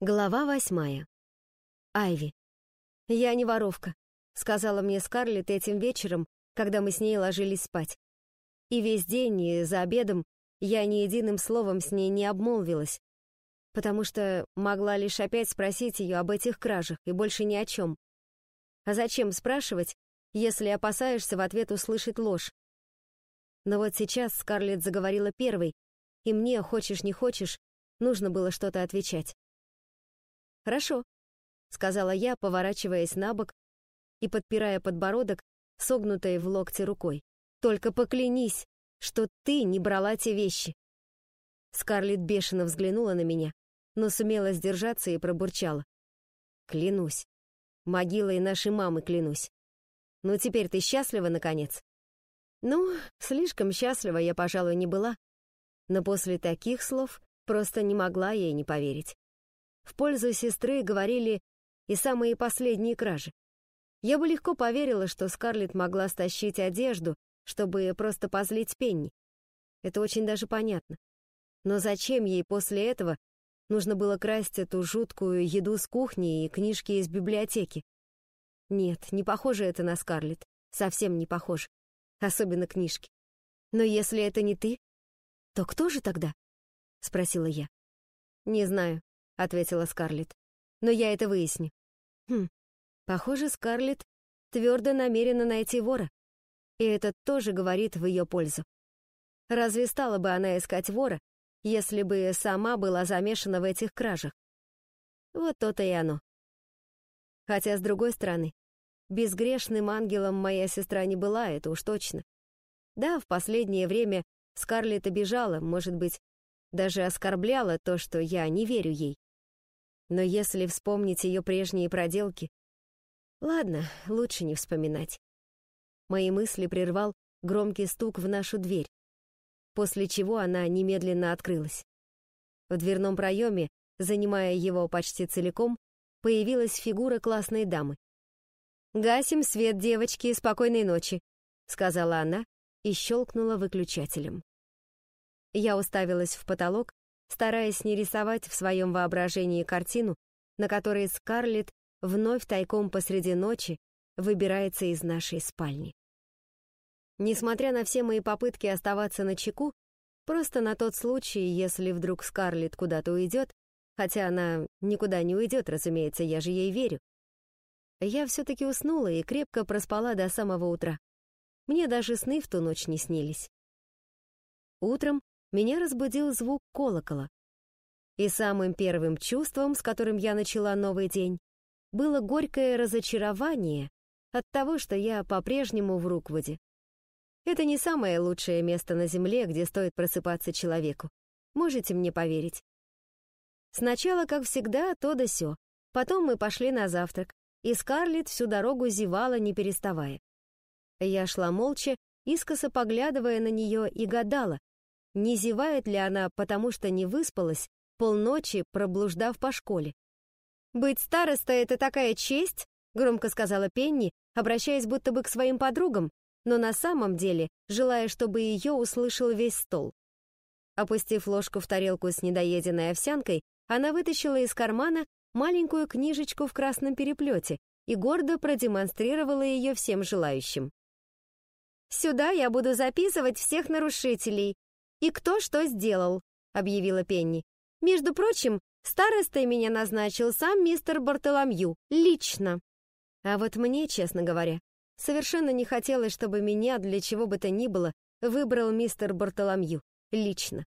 Глава восьмая. Айви. «Я не воровка», — сказала мне Скарлетт этим вечером, когда мы с ней ложились спать. И весь день, и за обедом я ни единым словом с ней не обмолвилась, потому что могла лишь опять спросить ее об этих кражах и больше ни о чем. А зачем спрашивать, если опасаешься в ответ услышать ложь? Но вот сейчас Скарлетт заговорила первой, и мне, хочешь не хочешь, нужно было что-то отвечать. «Хорошо», — сказала я, поворачиваясь на бок и подпирая подбородок, согнутой в локте рукой. «Только поклянись, что ты не брала те вещи». Скарлетт бешено взглянула на меня, но сумела сдержаться и пробурчала. «Клянусь. Могилой нашей мамы клянусь. Ну, теперь ты счастлива, наконец?» Ну, слишком счастлива я, пожалуй, не была, но после таких слов просто не могла ей не поверить. В пользу сестры говорили и самые последние кражи. Я бы легко поверила, что Скарлетт могла стащить одежду, чтобы просто позлить Пенни. Это очень даже понятно. Но зачем ей после этого нужно было красть эту жуткую еду с кухни и книжки из библиотеки? Нет, не похоже это на Скарлетт. Совсем не похоже. Особенно книжки. Но если это не ты, то кто же тогда? Спросила я. Не знаю ответила Скарлетт. Но я это выясню. Хм, похоже, Скарлетт твердо намерена найти вора. И это тоже говорит в ее пользу. Разве стала бы она искать вора, если бы сама была замешана в этих кражах? Вот то-то и оно. Хотя, с другой стороны, безгрешным ангелом моя сестра не была, это уж точно. Да, в последнее время Скарлетт обижала, может быть, даже оскорбляла то, что я не верю ей. Но если вспомнить ее прежние проделки... Ладно, лучше не вспоминать. Мои мысли прервал громкий стук в нашу дверь, после чего она немедленно открылась. В дверном проеме, занимая его почти целиком, появилась фигура классной дамы. «Гасим свет, девочки, спокойной ночи», — сказала она и щелкнула выключателем. Я уставилась в потолок, стараясь не рисовать в своем воображении картину, на которой Скарлетт вновь тайком посреди ночи выбирается из нашей спальни. Несмотря на все мои попытки оставаться на чеку, просто на тот случай, если вдруг Скарлетт куда-то уйдет, хотя она никуда не уйдет, разумеется, я же ей верю, я все-таки уснула и крепко проспала до самого утра. Мне даже сны в ту ночь не снились. Утром меня разбудил звук колокола. И самым первым чувством, с которым я начала новый день, было горькое разочарование от того, что я по-прежнему в Руквуде. Это не самое лучшее место на Земле, где стоит просыпаться человеку. Можете мне поверить. Сначала, как всегда, то да сё. Потом мы пошли на завтрак, и Скарлетт всю дорогу зевала, не переставая. Я шла молча, искоса поглядывая на нее и гадала, не зевает ли она, потому что не выспалась, полночи проблуждав по школе. «Быть старостой — это такая честь», — громко сказала Пенни, обращаясь будто бы к своим подругам, но на самом деле желая, чтобы ее услышал весь стол. Опустив ложку в тарелку с недоеденной овсянкой, она вытащила из кармана маленькую книжечку в красном переплете и гордо продемонстрировала ее всем желающим. «Сюда я буду записывать всех нарушителей, «И кто что сделал», — объявила Пенни. «Между прочим, старостой меня назначил сам мистер Бартоломью, лично». А вот мне, честно говоря, совершенно не хотелось, чтобы меня для чего бы то ни было выбрал мистер Бартоломью, лично.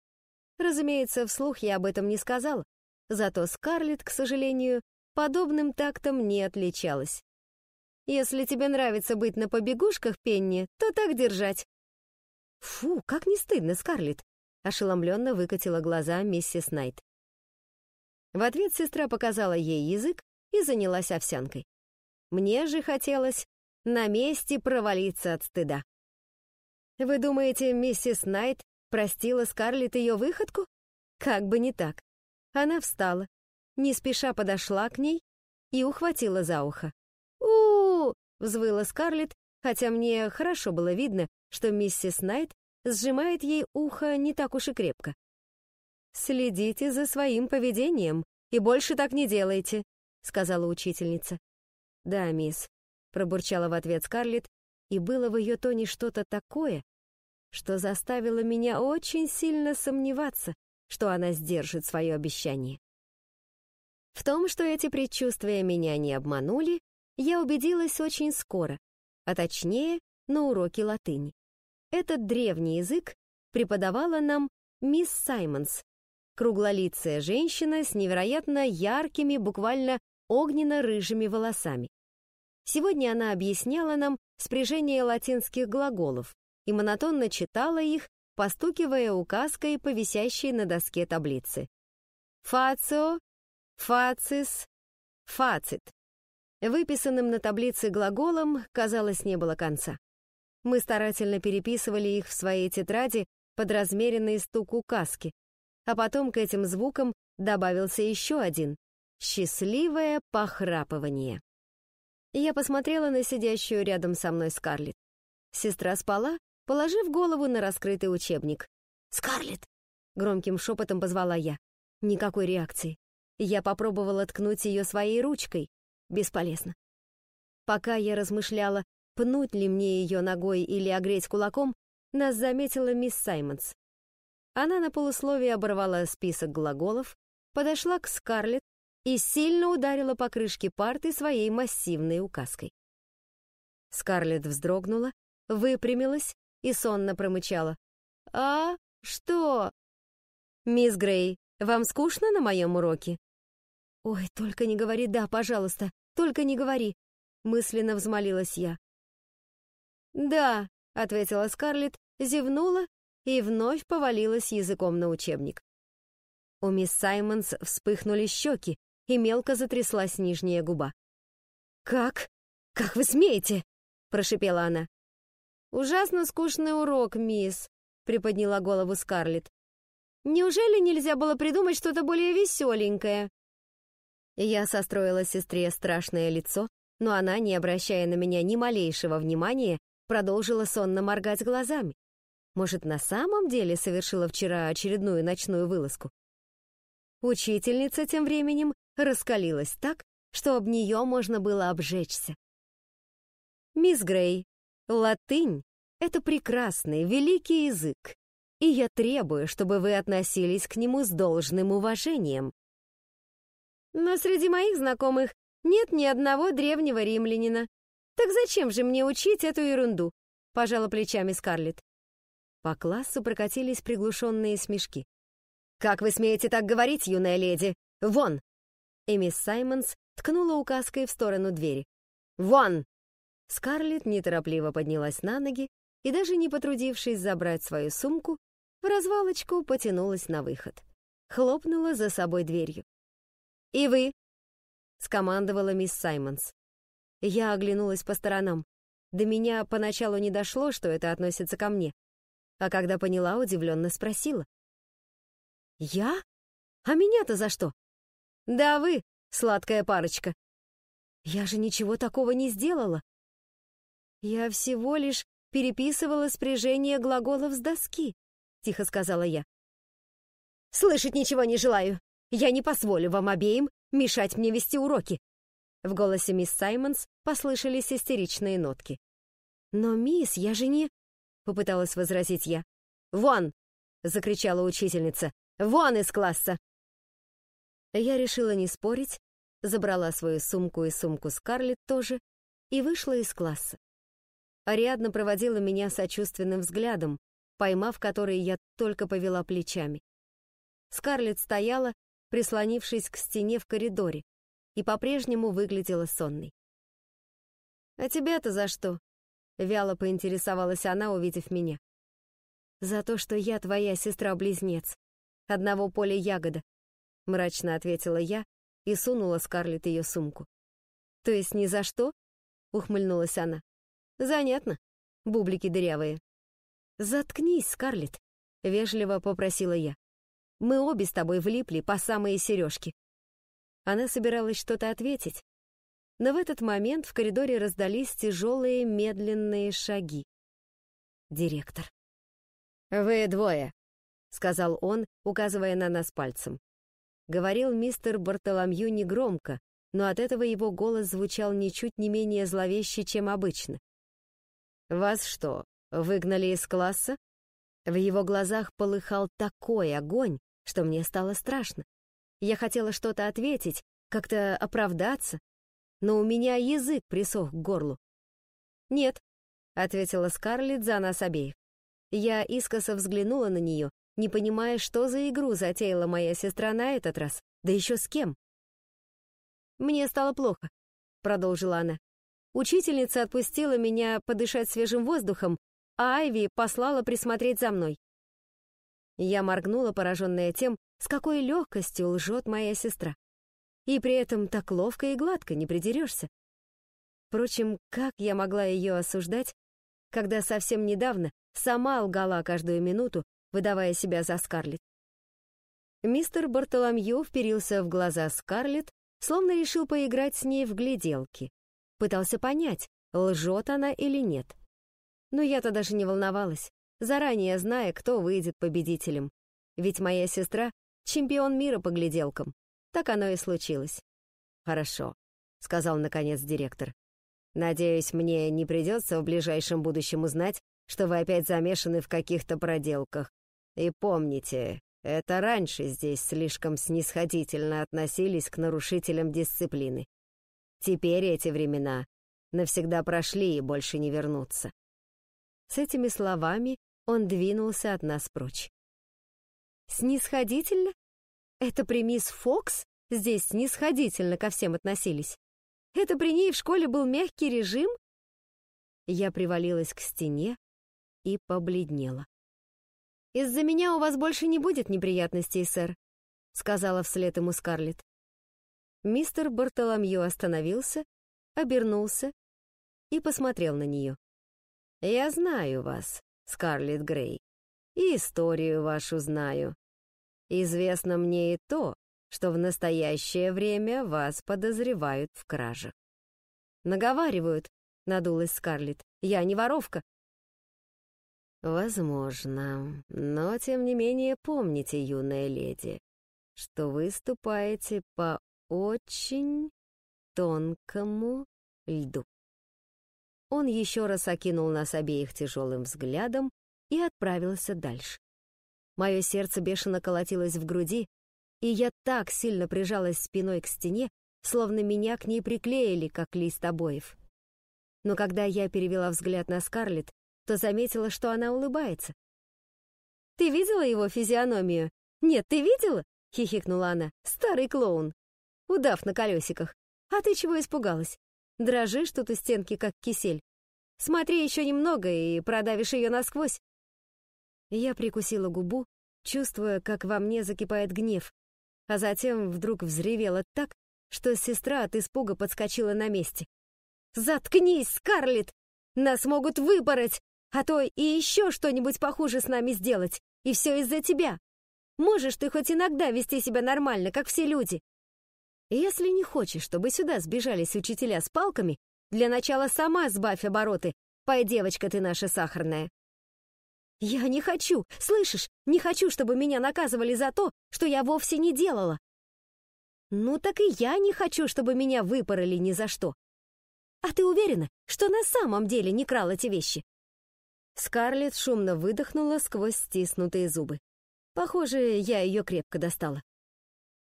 Разумеется, вслух я об этом не сказала, зато Скарлетт, к сожалению, подобным тактом не отличалась. «Если тебе нравится быть на побегушках, Пенни, то так держать», «Фу, как не стыдно, Скарлетт!» — ошеломленно выкатила глаза миссис Найт. В ответ сестра показала ей язык и занялась овсянкой. Мне же хотелось на месте провалиться от стыда. Вы думаете, миссис Найт простила Скарлетт ее выходку? Как бы не так. Она встала, не спеша подошла к ней и ухватила за ухо. у, -у, -у взвыла Скарлетт, хотя мне хорошо было видно, что миссис Найт сжимает ей ухо не так уж и крепко. «Следите за своим поведением», и больше так не делайте», — сказала учительница. «Да, мисс», — пробурчала в ответ Скарлетт, и было в ее тоне что-то такое, что заставило меня очень сильно сомневаться, что она сдержит свое обещание. В том, что эти предчувствия меня не обманули, я убедилась очень скоро, а точнее на уроке латыни. Этот древний язык преподавала нам мисс Саймонс, круглолицая женщина с невероятно яркими, буквально огненно-рыжими волосами. Сегодня она объясняла нам спряжение латинских глаголов и монотонно читала их, постукивая указкой по висящей на доске таблицы. «Фацио», «фацис», «фацит». Выписанным на таблице глаголом, казалось, не было конца. Мы старательно переписывали их в своей тетради под размеренный стук указки, а потом к этим звукам добавился еще один — счастливое похрапывание. Я посмотрела на сидящую рядом со мной Скарлетт. Сестра спала, положив голову на раскрытый учебник. «Скарлетт!» — громким шепотом позвала я. Никакой реакции. Я попробовала ткнуть ее своей ручкой, Бесполезно. Пока я размышляла, пнуть ли мне ее ногой или огреть кулаком, нас заметила мисс Саймонс. Она на полусловие оборвала список глаголов, подошла к Скарлетт и сильно ударила по крышке парты своей массивной указкой. Скарлетт вздрогнула, выпрямилась и сонно промычала. «А что?» «Мисс Грей, вам скучно на моем уроке?» «Ой, только не говори «да», пожалуйста», только не говори!» — мысленно взмолилась я. «Да», — ответила Скарлетт, зевнула и вновь повалилась языком на учебник. У мисс Саймонс вспыхнули щеки, и мелко затряслась нижняя губа. «Как? Как вы смеете?» — прошипела она. «Ужасно скучный урок, мисс», — приподняла голову Скарлетт. «Неужели нельзя было придумать что-то более веселенькое?» Я состроила сестре страшное лицо, но она, не обращая на меня ни малейшего внимания, продолжила сонно моргать глазами. Может, на самом деле совершила вчера очередную ночную вылазку? Учительница тем временем раскалилась так, что об нее можно было обжечься. «Мисс Грей, латынь — это прекрасный, великий язык, и я требую, чтобы вы относились к нему с должным уважением», но среди моих знакомых нет ни одного древнего римлянина. Так зачем же мне учить эту ерунду? Пожала плечами Скарлетт. По классу прокатились приглушенные смешки. «Как вы смеете так говорить, юная леди? Вон!» И мисс Саймонс ткнула указкой в сторону двери. «Вон!» Скарлетт неторопливо поднялась на ноги и, даже не потрудившись забрать свою сумку, в развалочку потянулась на выход. Хлопнула за собой дверью. «И вы?» — скомандовала мисс Саймонс. Я оглянулась по сторонам. До меня поначалу не дошло, что это относится ко мне. А когда поняла, удивленно спросила. «Я? А меня-то за что?» «Да вы, сладкая парочка». «Я же ничего такого не сделала». «Я всего лишь переписывала спряжение глаголов с доски», — тихо сказала я. «Слышать ничего не желаю. Я не позволю вам обеим мешать мне вести уроки!» В голосе мисс Саймонс послышались истеричные нотки. «Но, мисс, я же не...» — попыталась возразить я. «Вон!» — закричала учительница. «Вон из класса!» Я решила не спорить, забрала свою сумку и сумку Скарлетт тоже и вышла из класса. Ариадна проводила меня сочувственным взглядом, поймав который я только повела плечами. Скарлетт стояла, прислонившись к стене в коридоре, и по-прежнему выглядела сонной. «А тебя-то за что?» — вяло поинтересовалась она, увидев меня. «За то, что я твоя сестра-близнец, одного поля ягода», — мрачно ответила я и сунула Скарлетт ее сумку. «То есть ни за что?» — ухмыльнулась она. «Занятно, бублики дырявые». «Заткнись, Скарлетт», — вежливо попросила я. Мы обе с тобой влипли по самые сережки. Она собиралась что-то ответить, но в этот момент в коридоре раздались тяжелые медленные шаги. Директор. «Вы двое», — сказал он, указывая на нас пальцем. Говорил мистер Бартоломью негромко, но от этого его голос звучал ничуть не менее зловеще, чем обычно. «Вас что, выгнали из класса?» В его глазах полыхал такой огонь, что мне стало страшно. Я хотела что-то ответить, как-то оправдаться, но у меня язык присох к горлу. «Нет», — ответила Скарлетт за нас обеих. Я искоса взглянула на нее, не понимая, что за игру затеяла моя сестра на этот раз, да еще с кем. «Мне стало плохо», — продолжила она. «Учительница отпустила меня подышать свежим воздухом, а Айви послала присмотреть за мной». Я моргнула, пораженная тем, с какой легкостью лжет моя сестра. И при этом так ловко и гладко не придерешься. Впрочем, как я могла ее осуждать, когда совсем недавно сама лгала каждую минуту, выдавая себя за Скарлетт? Мистер Бартоломью вперился в глаза Скарлетт, словно решил поиграть с ней в гляделки. Пытался понять, лжет она или нет. Но я-то даже не волновалась, заранее зная, кто выйдет победителем. Ведь моя сестра — чемпион мира по гляделкам. Так оно и случилось. «Хорошо», — сказал наконец директор. «Надеюсь, мне не придется в ближайшем будущем узнать, что вы опять замешаны в каких-то проделках. И помните, это раньше здесь слишком снисходительно относились к нарушителям дисциплины. Теперь эти времена навсегда прошли и больше не вернутся». С этими словами он двинулся от нас прочь. «Снисходительно? Это при мисс Фокс здесь снисходительно ко всем относились. Это при ней в школе был мягкий режим? Я привалилась к стене и побледнела. «Из-за меня у вас больше не будет неприятностей, сэр», — сказала вслед ему Скарлетт. Мистер Бартоломью остановился, обернулся и посмотрел на нее. «Я знаю вас, Скарлетт Грей, и историю вашу знаю. Известно мне и то, что в настоящее время вас подозревают в кражах. Наговаривают, надулась Скарлетт. Я не воровка. Возможно, но тем не менее помните, юная леди, что вы ступаете по очень тонкому льду. Он еще раз окинул нас обеих тяжелым взглядом и отправился дальше. Мое сердце бешено колотилось в груди, и я так сильно прижалась спиной к стене, словно меня к ней приклеили, как лист обоев. Но когда я перевела взгляд на Скарлетт, то заметила, что она улыбается. «Ты видела его физиономию?» «Нет, ты видела?» — хихикнула она. «Старый клоун. Удав на колесиках. А ты чего испугалась? Дрожишь тут у стенки, как кисель. Смотри еще немного и продавишь ее насквозь. Я прикусила губу, чувствуя, как во мне закипает гнев, а затем вдруг взревела так, что сестра от испуга подскочила на месте. «Заткнись, Скарлетт! Нас могут выпороть, а то и еще что-нибудь похуже с нами сделать, и все из-за тебя. Можешь ты хоть иногда вести себя нормально, как все люди. Если не хочешь, чтобы сюда сбежались учителя с палками, для начала сама сбавь обороты, пой, девочка ты наша сахарная. «Я не хочу, слышишь? Не хочу, чтобы меня наказывали за то, что я вовсе не делала!» «Ну так и я не хочу, чтобы меня выпороли ни за что!» «А ты уверена, что на самом деле не крал эти вещи?» Скарлетт шумно выдохнула сквозь стиснутые зубы. Похоже, я ее крепко достала.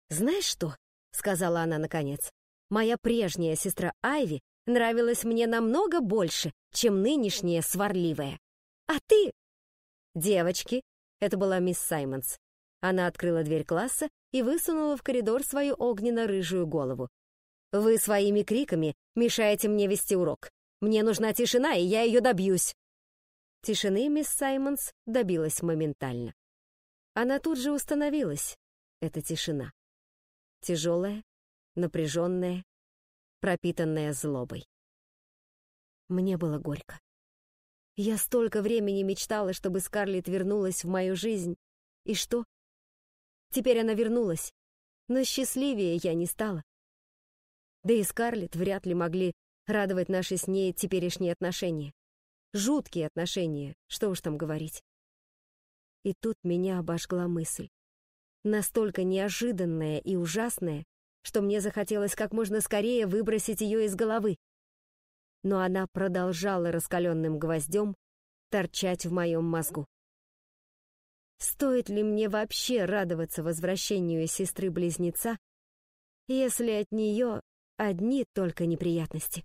«Знаешь что?» — сказала она наконец. «Моя прежняя сестра Айви нравилась мне намного больше, чем нынешняя сварливая. А ты «Девочки!» — это была мисс Саймонс. Она открыла дверь класса и высунула в коридор свою огненно-рыжую голову. «Вы своими криками мешаете мне вести урок. Мне нужна тишина, и я ее добьюсь!» Тишины мисс Саймонс добилась моментально. Она тут же установилась, эта тишина. Тяжелая, напряженная, пропитанная злобой. Мне было горько. Я столько времени мечтала, чтобы Скарлетт вернулась в мою жизнь. И что? Теперь она вернулась, но счастливее я не стала. Да и Скарлетт вряд ли могли радовать наши с ней теперешние отношения. Жуткие отношения, что уж там говорить. И тут меня обожгла мысль. Настолько неожиданная и ужасная, что мне захотелось как можно скорее выбросить ее из головы. Но она продолжала раскаленным гвоздем торчать в моем мозгу. Стоит ли мне вообще радоваться возвращению сестры-близнеца, если от нее одни только неприятности?